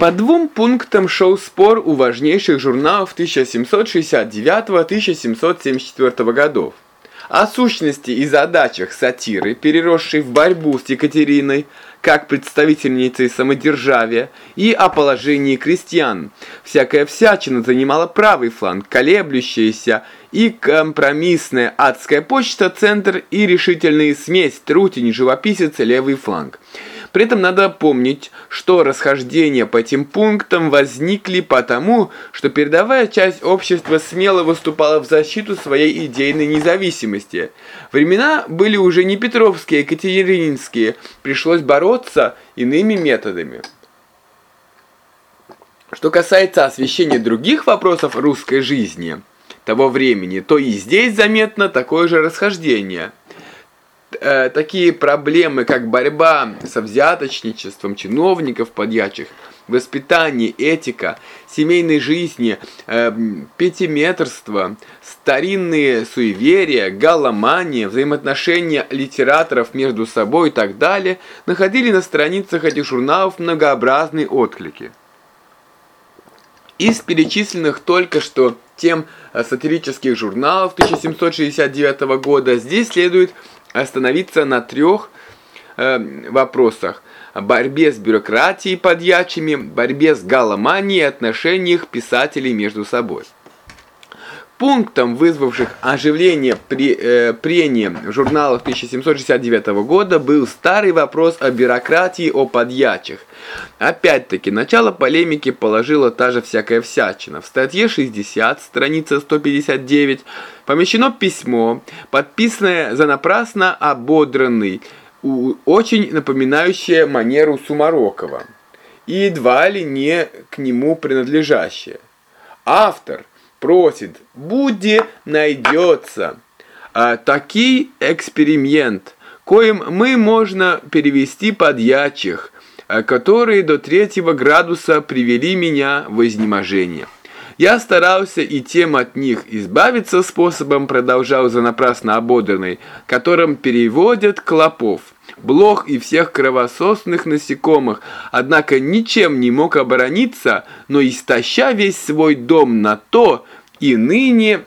По двум пунктам шел спор у важнейших журналов 1769-1774 годов. О сущности и задачах сатиры, переросшей в борьбу с Екатериной, как представительницей самодержавия, и о положении крестьян. Всякая всячина занимала правый фланг, колеблющаяся и компромиссная адская почта, центр и решительные смесь, трутень, живописец, левый фланг. При этом надо помнить, что расхождения по этим пунктам возникли потому, что передовая часть общества смело выступала в защиту своей идейной независимости. Времена были уже не петровские, а екатерининские, пришлось бороться иными методами. Что касается освещения других вопросов русской жизни того времени, то и здесь заметно такое же расхождение – э, такие проблемы, как борьба со взяточничеством чиновников подьячих, воспитание, этика, семейной жизни, э, пятиметрство, старинные суеверия, галломания, взаимоотношения литераторов между собой и так далее, находили на страницах этих журналов многообразные отклики. Из перечисленных только что тем э, сатирических журналов 1769 года здесь следует остановиться на трех э, вопросах. Борьбе с бюрократией подьячими, борьбе с галоманией и отношениях писателей между собой. Пунктом, вызвавших оживление при, э, прения в журналах 1769 года, был старый вопрос о бюрократии, о подьячих. Опять-таки, начало полемики положила та же всякая всячина. В статье 60, страница 159, помещено письмо, подписанное за напрасно ободранный, очень напоминающее манеру Сумарокова, и едва ли не к нему принадлежащее. Автор просит, буде найдется. А, такий эксперимент, коим мы можно перевести подьячих, а, которые до третьего градуса привели меня в изнеможение. Я старался и тем от них избавиться способом, продолжал за напрасно ободранный, которым переводят клопов блох и всех кровососных насекомых, однако ничем не мог оборониться, но истоща весь свой дом на то, и ныне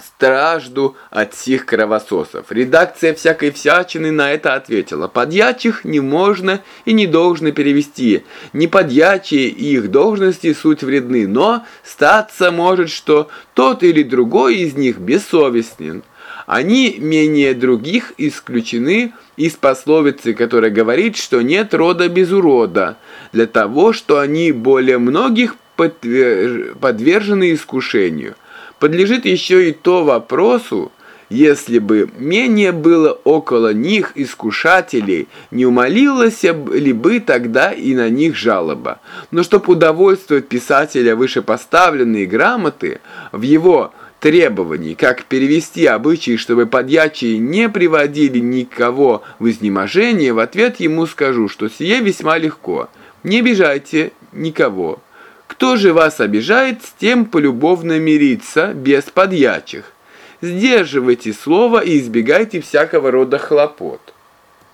стражду от сих кровососов. Редакция всякой всячины на это ответила. Подьячих не можно и не должно перевести. Не подьячие и их должности суть вредны, но статься может, что тот или другой из них бессовестен. Они менее других исключены из пословицы, которая говорит, что нет рода без урода, для того, что они более многих подвержены искушению. Подлежит еще и то вопросу, если бы менее было около них искушателей, не умолилась ли бы тогда и на них жалоба. Но чтоб удовольствовать писателя вышепоставленные грамоты, в его требований, как перевести обычаи, чтобы подьячие не приводили никого в изнеможение, в ответ ему скажу, что сие весьма легко. Не обижайте никого. Кто же вас обижает, с тем полюбовно мириться, без подьячих. Сдерживайте слово и избегайте всякого рода хлопот.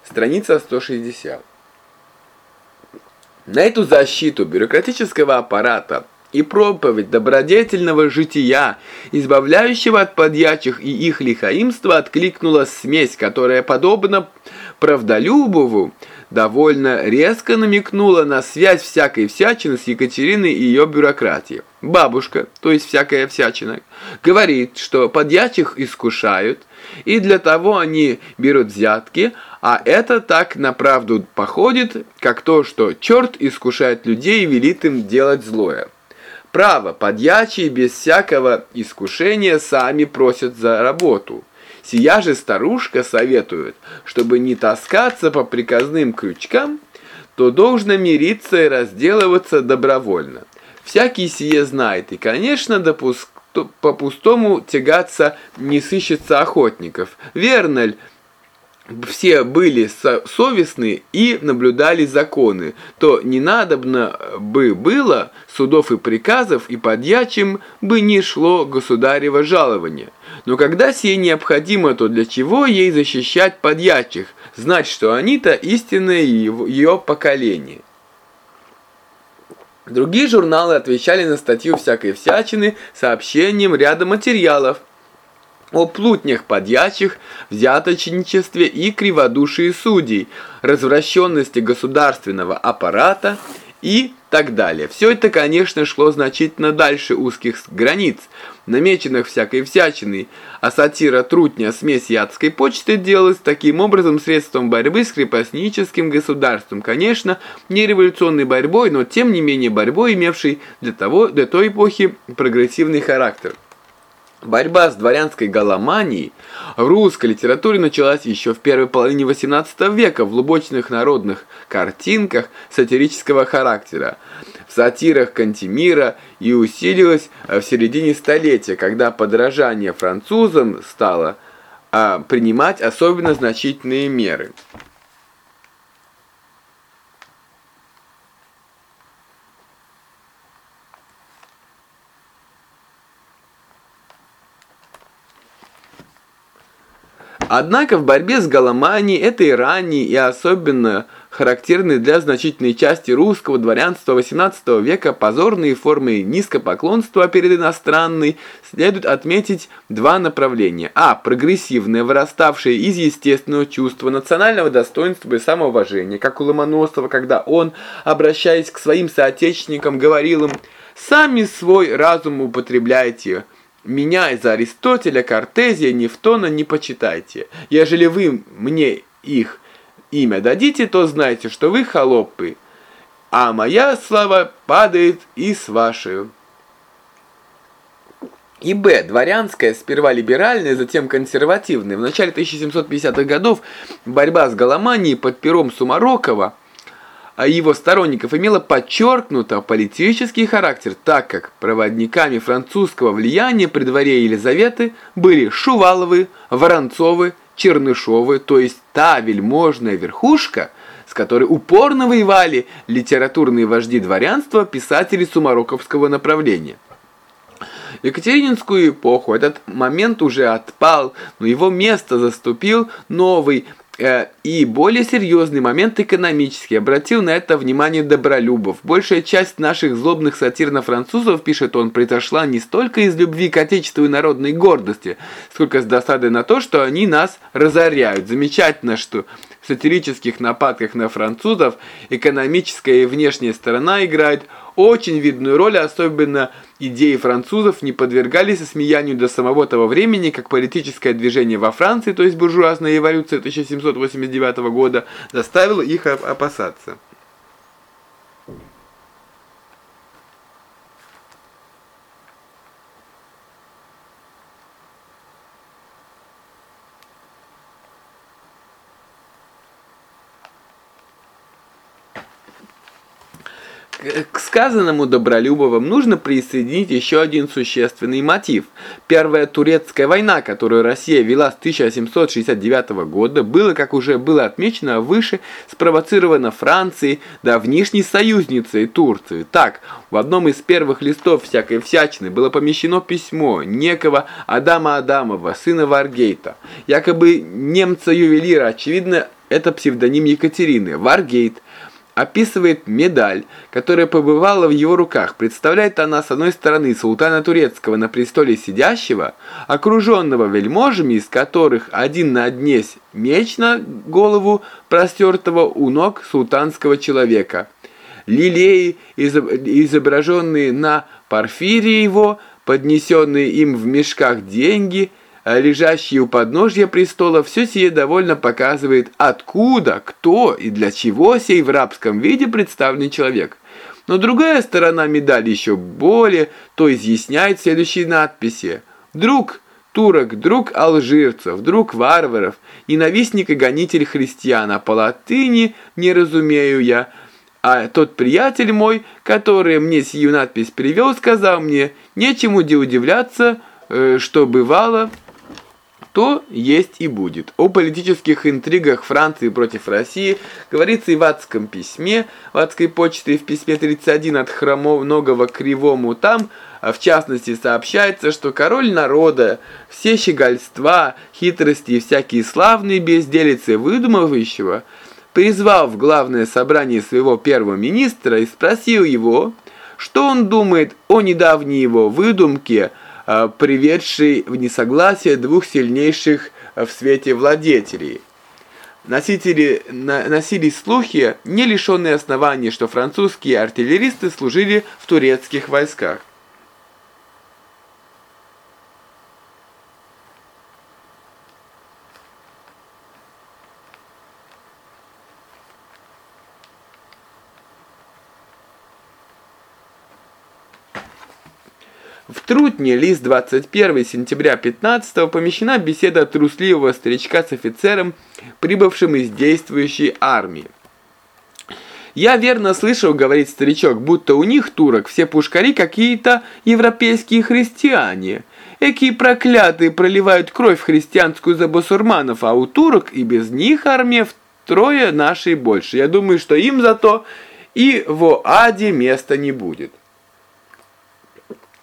Страница 160. На эту защиту бюрократического аппарата и проповедь добродетельного жития, избавляющего от подьячих и их лихаимства, откликнула смесь, которая, подобно правдолюбову, довольно резко намекнула на связь всякой всячины с Екатериной и ее бюрократией. Бабушка, то есть всякая всячина, говорит, что подьячих искушают, и для того они берут взятки, а это так на правду походит, как то, что черт искушает людей и велит им делать злое. Право, подьячие без всякого искушения сами просят за работу. Сия же старушка советует, чтобы не таскаться по приказным крючкам, то должно мириться и разделываться добровольно. Всякий сие знает, и, конечно, допуск... по пустому тягаться не сыщется охотников. Верно ли? Все были совестны и наблюдали законы, то не надобно бы было судов и приказов, и подьячим бы не шло государево жалование. Но когда сие необходимо, то для чего ей защищать подьячих, знать, что они-то истинное ее поколение? Другие журналы отвечали на статью всякой всячины сообщением ряда материалов о плутнях подьячих, взяточничестве и криводушии судей, развращенности государственного аппарата и так далее. Все это, конечно, шло значительно дальше узких границ, намеченных всякой всячиной, а сатира Трутня «Смесь ядской почты» делалась таким образом средством борьбы с крепостническим государством. Конечно, не революционной борьбой, но тем не менее борьбой, имевшей для, того, для той эпохи прогрессивный характер. Борьба с дворянской галоманией в русской литературе началась еще в первой половине XVIII века в лубочных народных картинках сатирического характера, в сатирах Кантемира и усилилась в середине столетия, когда подражание французам стало а, принимать особенно значительные меры. Однако в борьбе с галоманией этой ранней и особенно характерной для значительной части русского дворянства XVIII века позорные формы низкопоклонства перед иностранной следует отметить два направления. А. Прогрессивное, выраставшее из естественного чувства национального достоинства и самоуважения, как у Ломоносова, когда он, обращаясь к своим соотечественникам, говорил им «Сами свой разум употребляйте». Меня из Аристотеля, Кортезия, Нефтона не почитайте. Ежели вы мне их имя дадите, то знайте, что вы холопы, а моя слава падает и с вашей. И Б. Дворянская, сперва либеральная, затем консервативная. В начале 1750-х годов борьба с голоманией под пером Сумарокова – его сторонников имела подчеркнуто политический характер, так как проводниками французского влияния при дворе Елизаветы были Шуваловы, Воронцовы, Чернышовы, то есть та вельможная верхушка, с которой упорно воевали литературные вожди дворянства, писатели сумароковского направления. Екатерининскую эпоху этот момент уже отпал, но его место заступил новый и более серьезный момент экономический. Обратил на это внимание Добролюбов. Большая часть наших злобных сатир на французов, пишет он, произошла не столько из любви к отечеству и народной гордости, сколько с досадой на то, что они нас разоряют. Замечательно, что в сатирических нападках на французов экономическая и внешняя сторона играет очень видную роль, особенно идеи французов не подвергались осмеянию до самого того времени, как политическое движение во Франции, то есть буржуазная эволюция 1789 года, заставило их опасаться. К сказанному Добролюбовым нужно присоединить еще один существенный мотив. Первая турецкая война, которую Россия вела с 1769 года, была, как уже было отмечено выше, спровоцирована Францией, давнишней союзницей Турции. Так, в одном из первых листов всякой всячины было помещено письмо некого Адама Адамова, сына Варгейта, якобы немца-ювелира, очевидно, это псевдоним Екатерины. Варгейт описывает медаль, которая побывала в его руках. Представляет она с одной стороны султана турецкого на престоле сидящего, окруженного вельможами, из которых один на однесь меч на голову простертого у ног султанского человека. Лилеи, изображенные на парфире его, поднесенные им в мешках деньги – лежащие у подножья престола, все сие довольно показывает, откуда, кто и для чего сей в рабском виде представлен человек. Но другая сторона медали еще более, то изъясняет следующие надписи. «Друг турок, друг алжирцев, друг варваров, ненавистник и гонитель христиан, а по латыни не разумею я». А тот приятель мой, который мне сию надпись привел, сказал мне, нечему где удивляться, э, что бывало то есть и будет. О политических интригах Франции против России говорится и в адском письме, в адской почте и в письме 31 от хромоногого кривому там, а в частности сообщается, что король народа, все щегольства, хитрости и всякие славные безделицы выдумывающего, призвал в главное собрание своего первого министра и спросил его, Что он думает о недавней его выдумке, э, приведшей в несогласие двух сильнейших в свете владетелей? Носители, на, носились слухи, не лишенные оснований, что французские артиллеристы служили в турецких войсках. В Трутне, лист 21 сентября 15 помещена беседа трусливого старичка с офицером, прибывшим из действующей армии. «Я верно слышал, — говорит старичок, — будто у них, турок, все пушкари какие-то европейские христиане. Экие проклятые проливают кровь христианскую за басурманов, а у турок и без них армия втрое нашей больше. Я думаю, что им зато и в аде места не будет».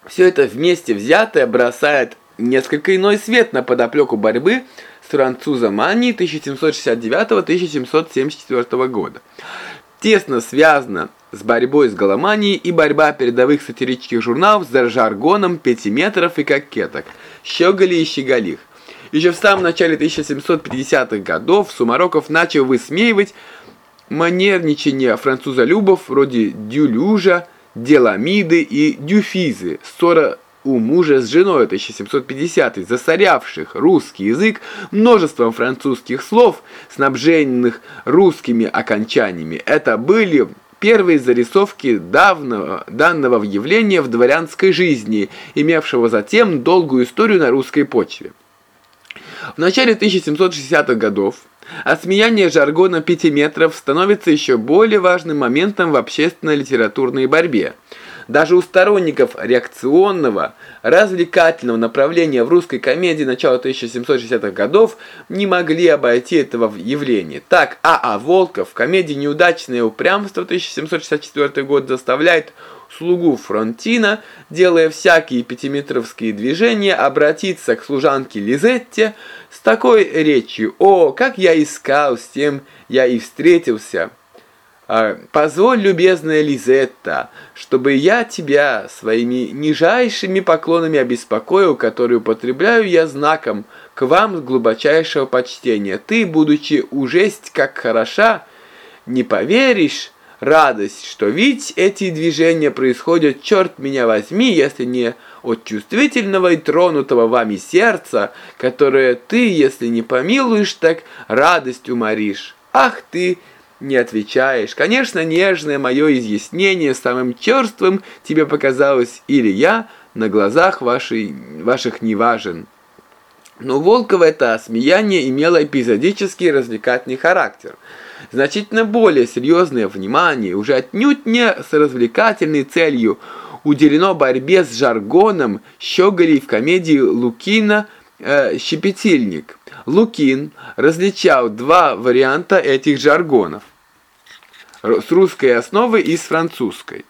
Все это вместе взятое бросает несколько иной свет на подоплеку борьбы с французом Анни 1769-1774 года. Тесно связано с борьбой с голоманией и борьба передовых сатирических журналов за жаргоном пятиметров и кокеток, щеголей и щеголих. Еще в самом начале 1750-х годов Сумароков начал высмеивать манерничание французолюбов вроде Дюлюжа, Деламиды и Дюфизы, ссора у мужа с женой 1750 засорявших русский язык множеством французских слов, снабженных русскими окончаниями. Это были первые зарисовки давнего, данного явления в дворянской жизни, имевшего затем долгую историю на русской почве. В начале 1760-х годов Осмеяние жаргона пятиметров становится еще более важным моментом в общественно-литературной борьбе. Даже у сторонников реакционного, развлекательного направления в русской комедии начала 1760-х годов не могли обойти этого явления. Так, А.А. Волков в комедии «Неудачное упрямство» 1764 год заставляет слугу Фронтина, делая всякие пятиметровские движения, обратиться к служанке Лизетте с такой речью «О, как я искал, с тем я и встретился». А, «Позволь, любезная Лизетта, чтобы я тебя своими нижайшими поклонами обеспокоил, которые употребляю я знаком к вам глубочайшего почтения. Ты, будучи ужесть как хороша, не поверишь, радость, что ведь эти движения происходят, черт меня возьми, если не от чувствительного и тронутого вами сердца, которое ты, если не помилуешь, так радость уморишь. Ах ты, не отвечаешь. Конечно, нежное мое изъяснение самым черствым тебе показалось, или я на глазах вашей, ваших не важен. Но Волкова это осмеяние имело эпизодический развлекательный характер – значительно более серьезное внимание, уже отнюдь не с развлекательной целью, уделено борьбе с жаргоном Щеголей в комедии Лукина э, «Щепетильник». Лукин различал два варианта этих жаргонов с русской основы и с французской.